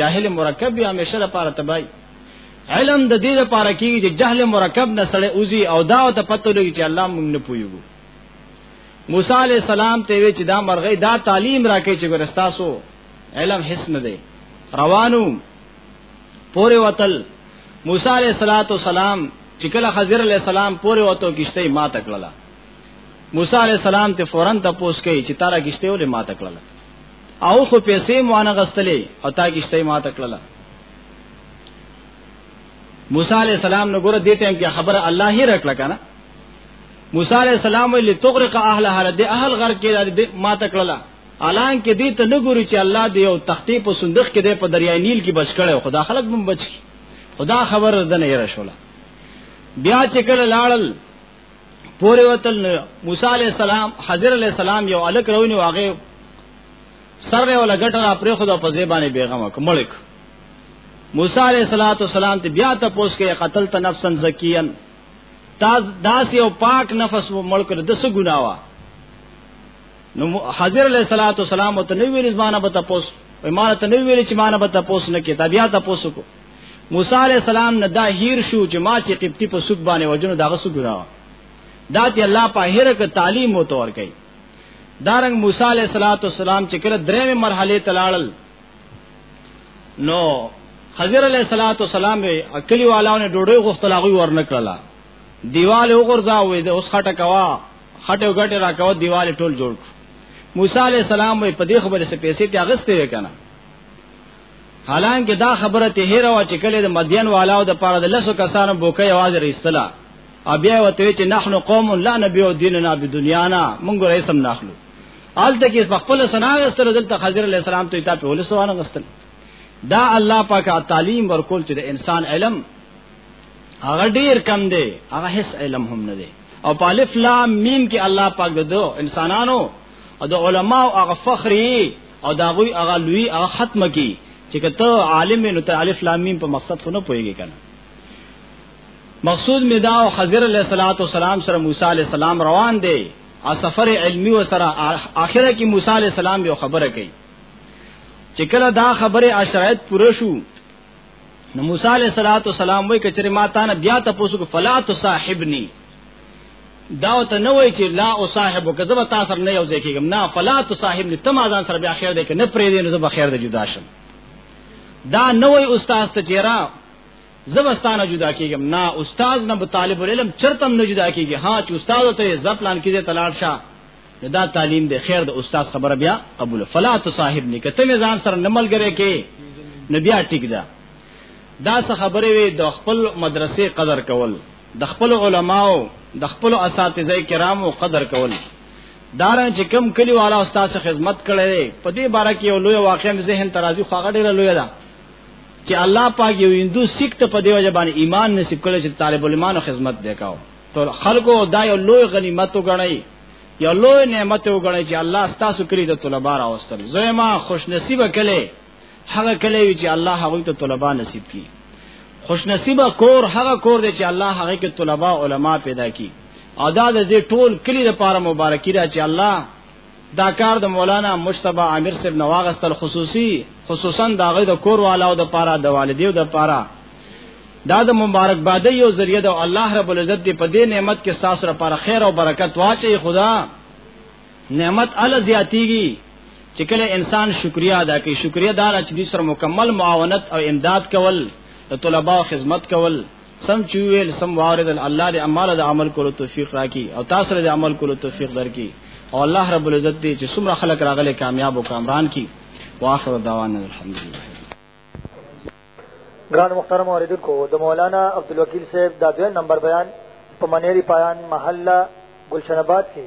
جاهل مرکب بیا همیشه لپاره تبای علم د دې لپاره کیږي چې جهل مرکب نه سړی اوزي او دا او ته پته لګي چې الله مونږ نه پويګو موسی علی السلام ته وی چې دا مرغې دا تعلیم راکې چې ګرستاسو علم حس نه دی روانو پورې وتل موسی علیہ الصلات والسلام چې کله خضر علیہ السلام پورې وته کیشته ما تکړه موسی علیہ السلام ته فورن ته پوس کوي چې تارا کیشته ولې ما تکړه او خو پیسې مو نه غستلې او تا کیشته ما تکړه موسی علی السلام نو ګوره دې ټیم کې خبره الله هی رکړه کنه موسی علی السلام ویل تغرق اهل هر دې اهل غرق کې ما تکړه الان کې دې ته نګوري چې الله دې او تختی په صندوق کې دې په دریای نیل کې بچ کړي خدا خلق مم بچ کی خدا خبر زنه یې رسوله بیا چې کله لاړل پورې وتل موسی علی السلام حضرت علی السلام یو الک رونی واغې سر یې ولا ګټه را پرې خدا په زیبانه بیغمه کوملک موسی علیہ الصلات والسلام ته بیا ته پوس کې قتل ته نفسا زکیان تاز داس یو پاک نفس و ملک د څه ګناوا نو حضرت علیہ الصلات والسلام ته نو ویل ځمانه به ته پوس امارت نو ویل چې مانه به ته پوس نه کې ته بیا ته پوس کو موسی علی السلام نه دا هیر شو چې ما چې قبطی په سوق باندې وجنو دغه سو ګرا دا ته الله په هر کې تعلیم مو تور کوي دارنګ موسی علی السلام چې کله درېمه مرحله تلاړل نو خضر علی السلام به اکلی والاونه ډوډۍ غوښتل هغه ورنکړه دیوال وګرځا وې د اوس خټه کوا خټه وګټه را کوا دیوال ټول جوړ موسی علی السلام په دې خبره سره پیسې ته اغستې وکنه حالانکه دا خبره ته هیر وا چې کله د مدین والاو د پاره د لسو کسانو بوکه आवाज رسلا او بیا وته چې نحنو قوم لا نبی او دیننا بدنیانا مونږ رئیسم ناخلو آلته کې خپل سناغستل دلته خضر علی السلام ته تاسو ولې سوانه غستل دا الله پاک تعلیم ورکول چې د انسان علم هغه ډیر کم دی هغه هیڅ علم هم نه دی او په الف لام میم کې الله پاک دو انسانانو او د علما او هغه فخری او دا غوی هغه لوی هغه ختمه کی چې کته عالم نو ته الف لام میم په مقصد خو نه پويږي کنه مقصود مدا او حضرت علیہ الصلوۃ والسلام سره موسی علیہ السلام روان دی او سفر علمی و سره اخره کې موسی علیہ السلام یو خبره کوي چې کله دا خبره اشرایت پوره شو نو موسی علیہ الصلوۃ والسلام وای کچره ما تا نه بیا ته پوسو فلا تصاحبنی دا ته نه وای چې لا او صاحب کذب تا سره نه یو ځای کېږم نه فلا تصاحبنی تم ازان سره بیا خیر دی که نه پرې دی نو زه به خیر دی جدا شم دا نه وای استاد ته چیرې زبستانه جدا کېږم نه استاد نه طالب العلم چرتم نه جدا کېږي ها چې استاد ته زپلان کېږي تلاړ شه نو دا تعلیم دی خیر د استاد خبره بیا قبول فلا تصاحب نه کته مې ځان سره نملګری کې نو بیا ټیک ده دا څه خبره وي د خپل مدرسې قدر کول د خپل علماو د خپل اساتذه کرامو قدر کول دارن چې کم کلی والا استاد سره خدمت کړي په دې باره کې یو لوی واقعي ذهن ترازی خواغه ډیره لوی ده چې الله پاک یو هندو سکت په دیو ځبان ایمان نصیب کړي چې طالب الایمان خدمت وکاو ته خلکو دا یو لوی غنیمت وګڼئ یو لوی نعمت وګڼئ چې الله ستاسو کړی د طلبه راوستل زما خوش نصیب کله هغه کله وی چې الله هغه ته طلبه نصیب کړي خوش نصیب کور هغه کور دی چې الله هغه کې طلبه علما پیدا کړي ادا د دې ټول کلی لپاره مبارکي را چې الله دا کار د مولانا مشتبه عامر صاحب نواغستل خصوصي خصوصا دا غي د کور والاو د پاره د والدیو د پاره دا د مبارک باد یو ذریعہ د الله رب العزت دی په دې نعمت کې ساس را پر خیر او برکت واچي خدا نعمت ال زیاتیږي چې کله انسان شکریا ادا کوي شکریا دار چې دې سره مکمل معاونت او امداد کول د طلباو خدمت کول سم چویل سم واردل الله دې اماله د عمل کولو توفیق راکړي او تاسو له عمل کولو توفیق درکړي او الله رب العزت دې چې څومره خلک راغلي کامیاب او کامران کړي واخر دعوانا الحمدلله ګران محترم اوریدونکو د مولانا عبدالوکیل صاحب دا دویم نمبر بیان په منیری پایان محله گلشن آباد کې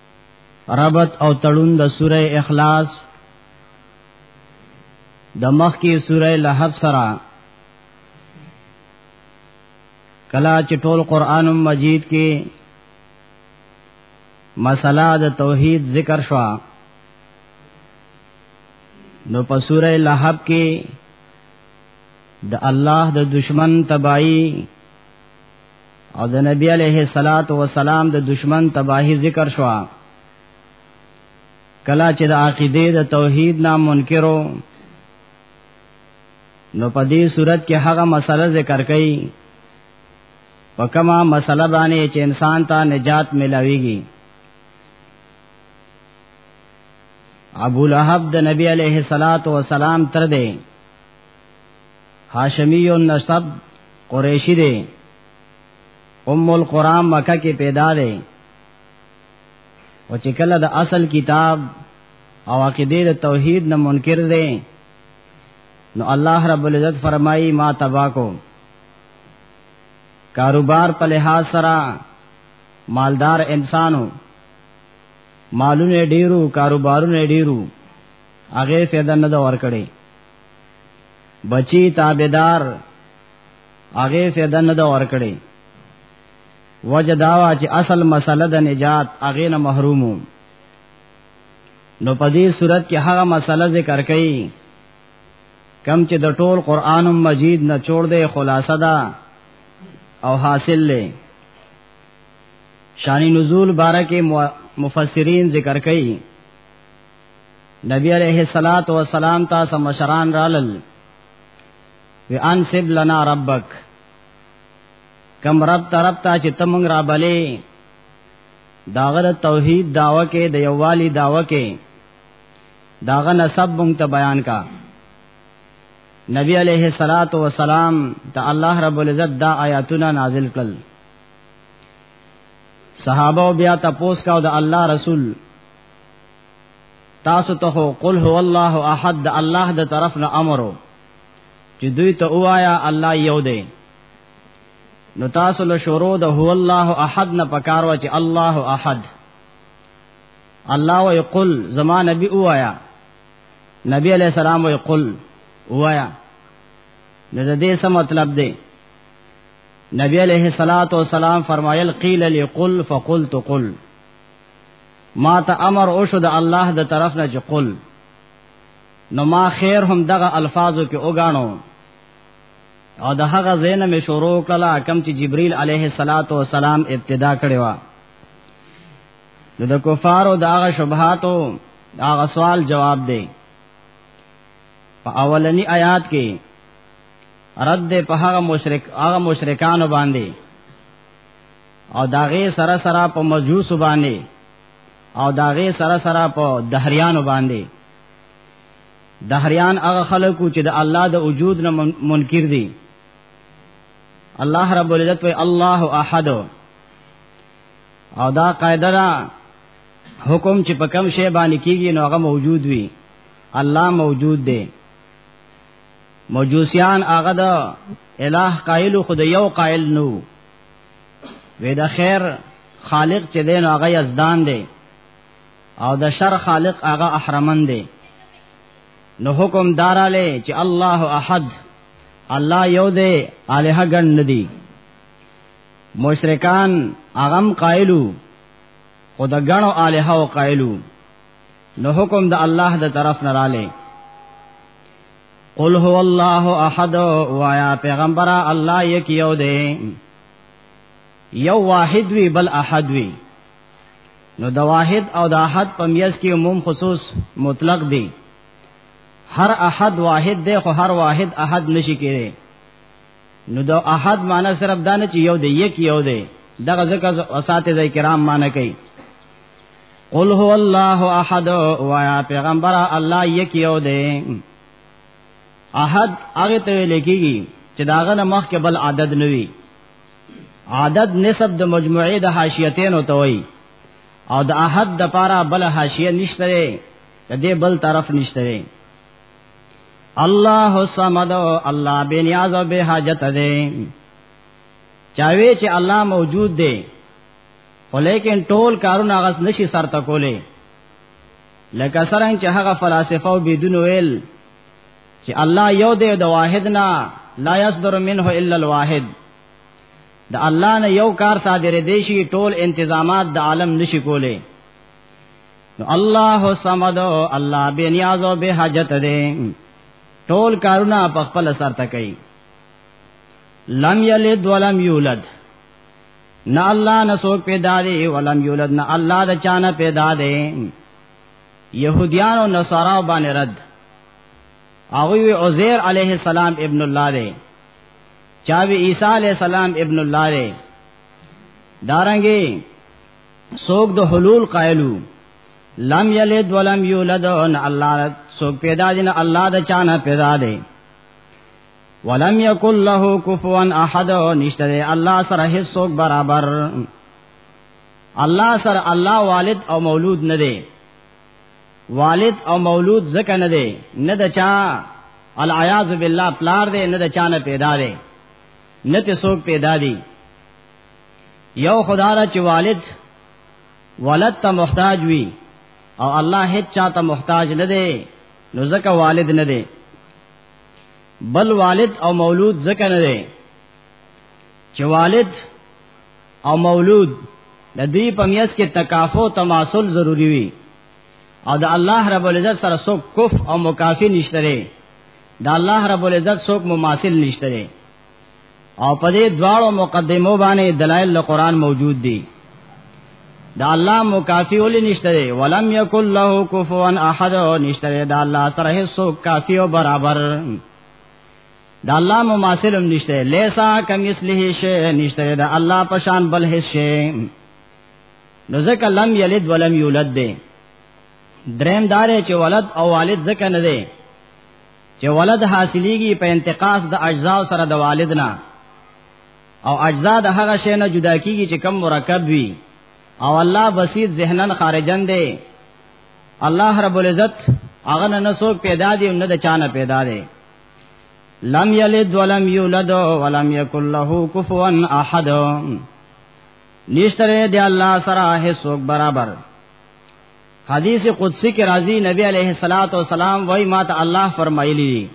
ربط او تړون د سوره اخلاص د مخ کې سوره لهب سره کلا چې ټول قران مجید کې مسله د توحید ذکر شو نو په سوره لهب کې د الله د دشمن تباہی او د نبی علیه الصلاۃ والسلام د دشمن تباہی ذکر شو کلا چې د عقیده د توحید نام منکرو نو په دې صورت کې هغه مسله ذکر کړي په کومه مسله باندې چې انسان ته نجات ملاويږي ابو لهب د نبی علیه الصلاۃ والسلام تر دې هاشمی النسب قریشی دی ام القرى مکه کې پیدا دی او چې کله د اصل کتاب او عقیده د توحید نه منکر دی نو الله رب العزت فرمایي ما تبا کو کاروبار په لحاظ سره مالدار انسانو مالونه ډیرو کاروبارونه ډیرو هغه فایده نه دا ور کړی بچی تابعدار هغه فیدا نه دا ورکړي وجه داوا چې اصل مسله د نجات هغه نه محرومو نو په دې صورت کې هغه مسله ذکر کړي کم چې د ټول قران مجید نه چور دی خلاصه ده او حاصل لې شان نزول بارکه مفسرین ذکر کړي نبی علیہ الصلات والسلام تا سم مشران رالل وی انسب لنا ربک کم رب طرف تا چې تمنګ را بلې داغه توحید داوا کې د یووالي داوا کې داغه نسب مونږ ته بیان کا نبی علیہ الصلات والسلام ته الله رب العزت دا آیاتونه نازل کړل صحابه بیا تاسو کا د الله رسول تاسو ته قل هو الله احد الله د طرف نه امرو چې دوی ته وایا الله یو دی نو تاسو له شروع د هو الله احد نه پکار و چې الله احد الله وی قل زما نبی وایا نبی علیہ السلام وی قل وایا نو د دې څه مطلب دی نبی علیہ الصلوۃ والسلام فرمایل قیل لقل فقلت قل, فقل ما ته امر او شو د الله د طرف نه چې قل نو ما خیر هم دغه الفاظو کې وګاڼو او د هغه زین می شروع کړه کم چې جبرئیل علیه الصلاۃ والسلام ابتدا کړی و نو د کفارو د هغه شبهاتو هغه سوال جواب دی په اولنی آیات کې رد په هغه مشرک هغه مشرکان باندې او داغه سره سره په مجوس باندې او داغه سره سره په دهریان باندې دهریان هغه خلکو چې د الله د وجود نه منکر دي الله رب العزت وی الله احد او دا قاعده را حکم چې په کم شی باندې کیږي نو هغه موجود وي الله موجود دی موجوسیان هغه د الہ قائل خدای یو قائل نو وې د خیر خالق چې دین هغه یزدان دی او د شر خالق هغه احرمن دی نو حکم داراله چې الله احد الله یو دی الہ ګن ندی مشرکان اغم قائلو او د غنو الہ او قائلو نو حکم د الله د طرف نه رااله قل هو الله احد وایا پیغمبر الله یک یو دی یو واحد وی بل احد وی نو د واحد او د احد په میز کې عموم خصوص مطلق دی هر احد واحد دی خو هر واحد احد نشي کېږي نو د احد معنی صرف دا نه چې یو دی یک یو دی دغه ځکه اساتذه کرام معنی کوي قل هو الله احد وایا پیغمبر الله یک یو دی احد هغه ته لیکيږي چې داغه نه مخ کې بل عدد نوي عدد نسب د مجموعه د حاشیتین او توي او د احد د پاره بل حاشیه نشته دی د دې بل طرف نشته دی الله الصمد الله بے نیاز او بے حاجت دی چاوي چې الله موجود دی ولیکن ټول کارونه غس نشي سرته کولې لکه سرنګ چې هغه فلسفه او بدون ویل چې الله یو دی د واحد نه لا یصدر منه الا الواحد د الله نه یو کار صادر دی شي ټول انتظامات د عالم نشي کولې نو الله صمد الله به نیاز او به حاجت دی ټول کارونه په خپل سر ته کوي لم یلد ولم یولد نه الله نه څوک پیدا دی ولم یولد نه الله د چانه پیدا دی يهوديان او نصارا باندې رد هغه وی عزير عليه السلام ابن الله دی چا وی عيسى عليه السلام ابن الله دی دارنګي څوک د حلول قائلو لم یلد ولم یولد ان الله څوک پیدا دین الله د چانه پیدا دی ولم یکن له کفوا احد نشته دی الله سره هیڅوک برابر الله سره الله والد او مولود نه دی والد او مولود زکه نه دی نه د چا العیاذ بالله پلار دی نه د چا نه پیدا دی نه ته څوک پیدا دی یو خدای چې والد ولد ته محتاج وي او الله هیڅ چاته محتاج نه دی نو زکه والد نه دی بل والد او مولود ځکه نه دی چې والد او مولود د دې په میاس کې تکافو تماسل ضروری وي او د الله رب العزت سره څوک کف او مکافي نشته دی د الله رب العزت څوک مماثل نشته دی او په دې دواړو مقدمو باندې دلایل له قران موجود دي دا الله مکافی ولې نشته دی ولم یکل له کفوا احد نشته دی دا الله سره هیڅ کافی او برابر دا الله مماثل هم نشته لیسا کمثله شی نشته دا الله پشان بل هیڅ شی نو ځکه لم یلد ولم یولد دی دریم دار چې ولد او والد ځکه نه دی چې ولد حاصلېږي په انتقاص د اجزا سره د والد نه او اجزا د هغه شی نه جدا کیږي چې کم مرکب وي او الله بسیط ذهنن خارجن دی الله رب العزت هغه نه څوک پیدا دی او نه د چانه پیدا دی لم یلد ولم یولد ولم یکن له کفوا احد نشتره دی الله سره هیڅوک برابر حدیث قدسی کې راځي نبی علیه الصلاۃ والسلام وای ما ته الله فرمایلی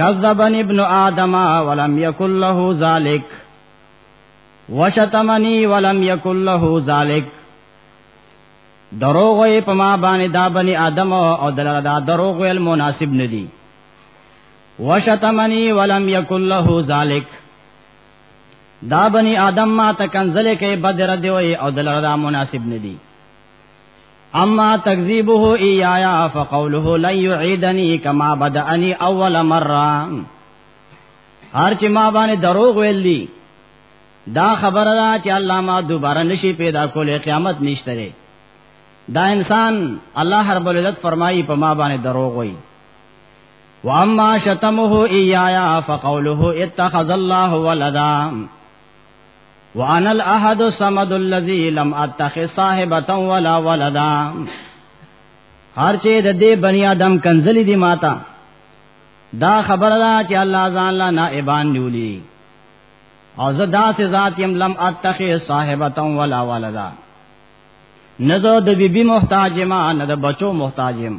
کذبن ابن آدم ولم یکن له ذالک وشتمنی ولم یکن له ذالک دروغ یې په ما باندې دا بنی آدم او دلته دا دروغ ویل مناسب ندی وشتمنی ولم یکن له ذالک دا بنی آدم ما ته کنزله کې بدر دی وي او دلر دا مناسب ندی اما تکذیبه ایایا فقوله لن یعیدنی کما بدأنی اول مره هر چې ما باندې دروغ ویل دي دا خبره ده چې الله ما دوباره نشي پیدا کولې قیامت نشته لري دا انسان الله رب العزت فرمایي په ما باندې دروغ وایي واما شتمه ايايا فقوله اتخذ الله ولدا وانا الاحد الصمد الذي لم اتخذ صاحبه ولا ولدا هر چې د دې بنی آدم کنزلی دی ماتا دا خبره ده چې الله ځان لا نائبان نیولی او زه داسې ذات يم لم اتخي صاحبتا ولا ولدا نزو د بیبي محتاج ما نه د بچو محتاج يم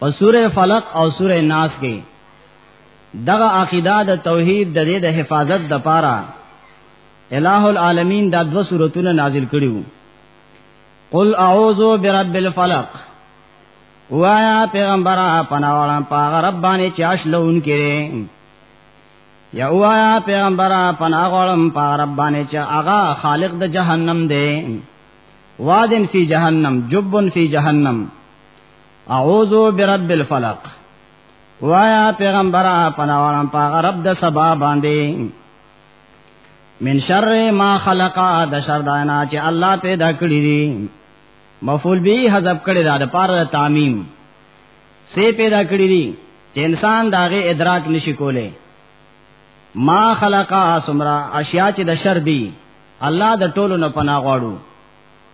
په سوره فلق او سوره ناس کې دغه عقیده د توحید د دې د حفاظت د پاره الہ العالمین دا دو سورتونه نازل کړیو قل اعوذ برب الفلق وایا پیغمبر پناوړم پاغه رب باندې چاش لون کړي یا وایا پیغمبر پناغړم پاغه رب باندې چې هغه خالق د جهنم دی وادن فی جهنم جبن فی جهنم اعوذ برب الفلق وایا پیغمبر پناوان پاغ رب د سبا باندې من شر ما خلق د شر دانا چې الله پیدا کړی دی مفعول به حذف کړی دا د پار تعمیم سے پیدا کړی دی چې انسان داغه ادراک نشي کوله ما خلقا سمرا اشیاء چې د شر دی الله د ټولو نه پناه غواړو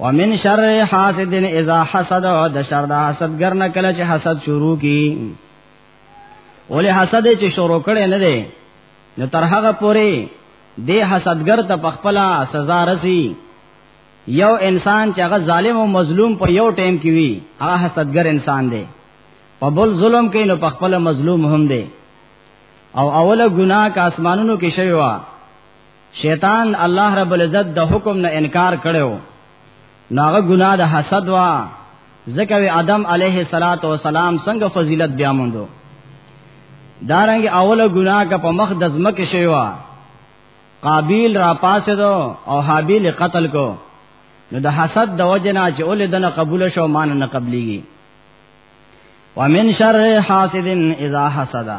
ومن شر حاسد اذا حسد او د شر د حسد ګرنه کله چې حسد شروع کی ولې حسد چې شروع کړي نه دی نو تر هغه پوري د حسدګر ته پخپلا سزا رسی یو انسان چې هغه ظالم او مظلوم په یو ټیم کې وي هغه حسدګر انسان دی په بل ظلم کې نو پخپلا مظلوم هم دی او اوله ګناه کا اسمانونو کې شوی و شیطان الله رب العزت د حکم نه انکار کړو ناغه ګناه د حسد وا ځکه وی آدم علیه الصلاۃ والسلام څنګه فضیلت بیا موندو دارنګ اوله ګناه کا په مخ د زمکه شوی وا قابیل را پاسه دو او حابیل قتل کو نو د حسد د وجنا چې اول دنه قبول شو مان نه قبليږي ومن شر حاسد اذا حسدا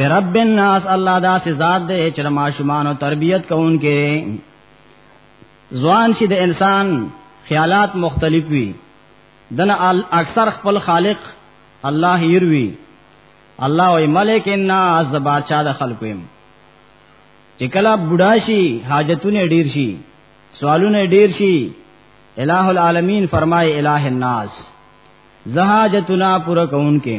برب الناس الله دا سي ذات دې چې ما شومان تربيت کوونکې ځوان شي د انسان خیالات مختلف وي دنه اکثر خپل خالق الله يروي الله وي ملک الناس بادشاہ د خلقوم چې کله بډا شي حاجتونه ډیر شي سوالونه ډیر شي الہ العالمین فرمای الہ الناس زهاجتنا پورا کون کې